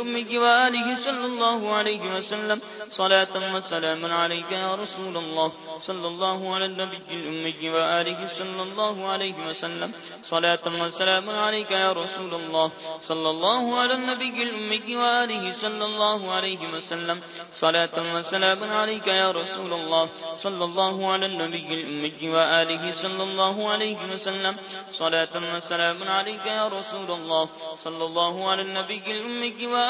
أمك وآله صلى الله عليه وسلم صلاة وسلام عليك يا رسول الله صلى الله على النبي الأمي وآله صلى الله عليه وسلم صلاة وسلام عليك يا رسول الله صلى الله على النبي الأمي وآله صلى الله عليه وسلم صلاة وسلام عليك يا رسول الله صلى الله على النبي الأمي وآله صلى الله عليه وسلم صلاة وسلام عليك يا رسول الله صلى الله على النبي الأمي وآله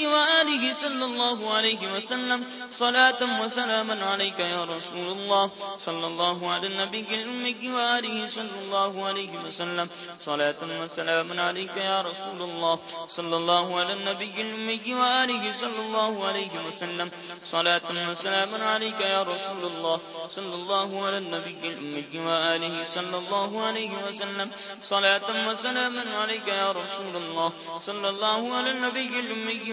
وآله صلى الله عليه وسلم. صلاة وسلام عليك يا رسول الله صلى الله على النبي الأمي وآله صلى الله عليه وسلم. صلاة وسلام عليك يا رسول الله صلى الله على النبي الأمي وآله صلى الله عليه وسلم. صلاة وسلام عليك يا رسول الله صلى الله على النبي الأمي وآله صلى الله عليه وسلم. صلاة وسلام عليك يا رسول الله صلى الله على النبي الأمي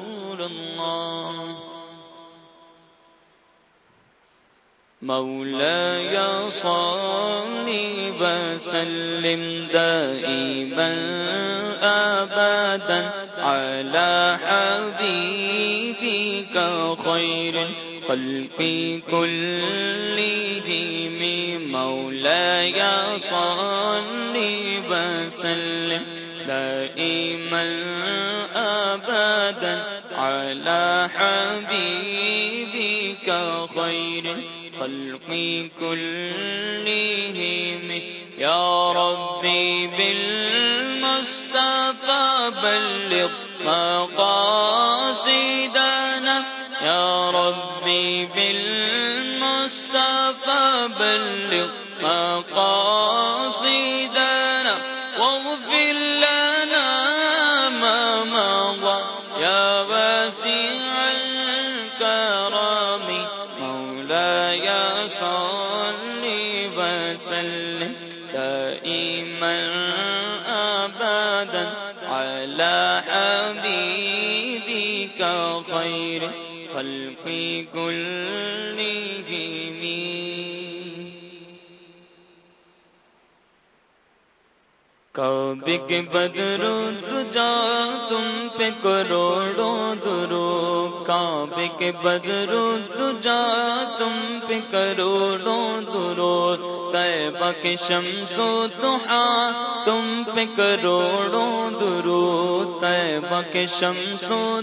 الله. مولاي صل وسلم دائما أبدا على حبيبك خير الخلق كلهم. مولاي صل وسلم دائما أبدا على حبيبك خير الخلق كلهم. يا ربي بالمصطفى بلغ مقاصدنا. يا ربي بالمصطفى بلغ مقاصدنا. يا واسع الكرم مولاي صل وسلم. دائما ابدا على حبيبك خير خلق كلهم کعبے کے بدرو تجا تم پہ کروڑوں درو کعبے بدرو تجا تم پہ کروڑوں درو طیبہ کے شمس و تم پہ کروڑوں درو طیبہ کے شمس و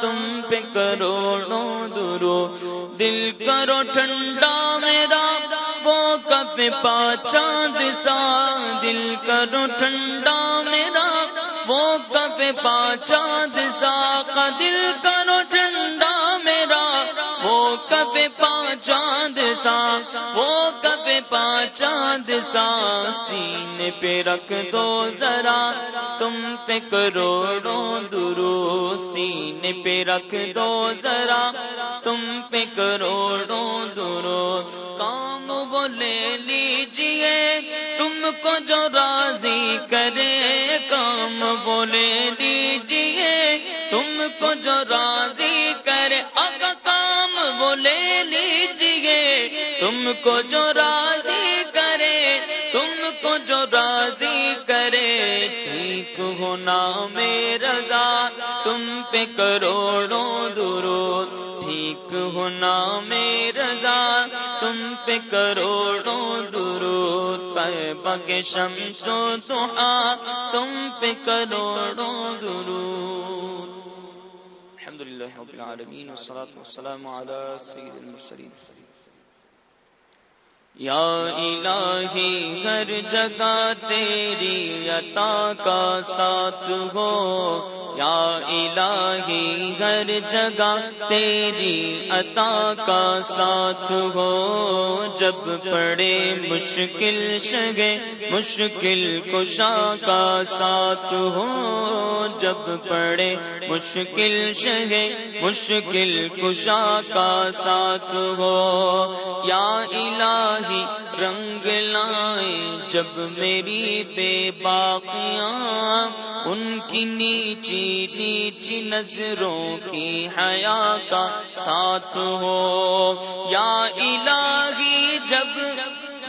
تم پہ کروڑوں درو۔ دل کرو ٹھنڈا میرا وہ کب پا چاند سا، دل کرو ٹھنڈا میرا۔ وہ کب پا چاند سا، کا دل کرو ٹھنڈا میرا۔ وہ کب پا چاند سا، وہ کب پا چاند سا۔ سینے پہ رکھ دو ذرا، تم پہ کروڑوں درو۔ سینے پہ رکھ دو ذرا، تم پہ کروڑوں درو۔ لے لیجیے۔ تم کو جو راضی کرے کام وہ لے لیجیے۔ تم کو جو راضی کرے اب کام وہ لے لیجیے۔ تم کو جو راضی ٹھیک ہونا میں رضا، تم پہ کروڑوں درود۔ ٹھیک ہونا میں رضا، تم پہ کروڑوں درود۔ طیبہ کے شمس و دعا، تم پہ کروڑوں درود۔ الحمدللہ رب العالمین، والصلاة والسلام على سید المرسلین۔ یا الہی ہر جگہ تیری عطا کا ساتھ ہو۔ یا الہی ہر جگہ تیری عطا کا ساتھ ہو۔ جب پڑے مشکل شگے، مشکل کشا کا ساتھ ہو۔ جب پڑے مشکل شگے، مشکل کشا کا ساتھ ہو۔ یا الہی رنگ لائے جب میری بے باقیاں۔ ان کی نیچی نیچی نظروں کی حیا کا ساتھ ہو۔ یا الہی جب،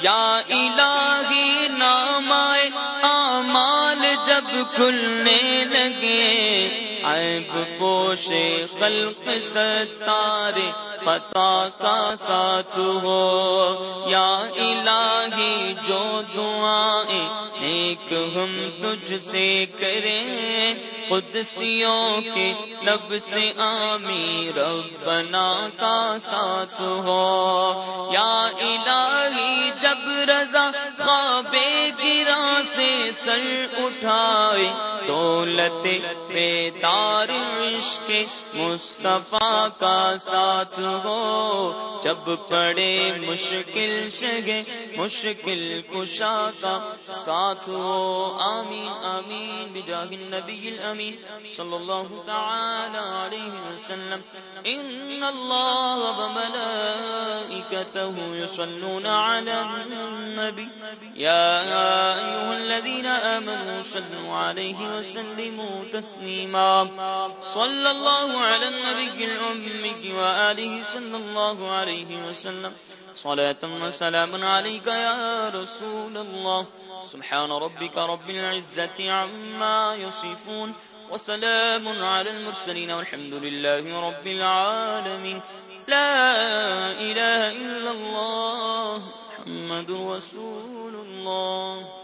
یا الہی نام آئے، آمال جب کھلنے لگے۔ عیب پوشے خلق ستارے، خطا کا ساتھ ہو۔ یا الہی جو دعائیں ایک ہم تجھ سے کریں۔ قدسیوں کے لب سے آمی ربنا کا ساتھ ہو۔ یا الہی جب رضا خواب گرا سے سر اٹھائے دولت بیدار عشق مصطفیٰ کا ساتھ ہو۔ جب پڑے مشکل شگے، مشکل کشا کا ساتھ ہو۔ آمین آمین، بجاہ النبی الامین۔ صلی اللہ تعالی علیہ وسلم۔ ان اللہ وملائکته يصلون على النبي يا أيها الذين آمنوا صلوا عليه وسلموا تسليما. صلى الله على النبي الأمي وآله صلى الله عليه وسلم. صلاة وسلام عليك يا رسول الله. سبحان ربك رب العزة عما يصفون. وسلام على المرسلين والحمد لله رب العالمين. لا إله إلا الله. محمد رسول الله.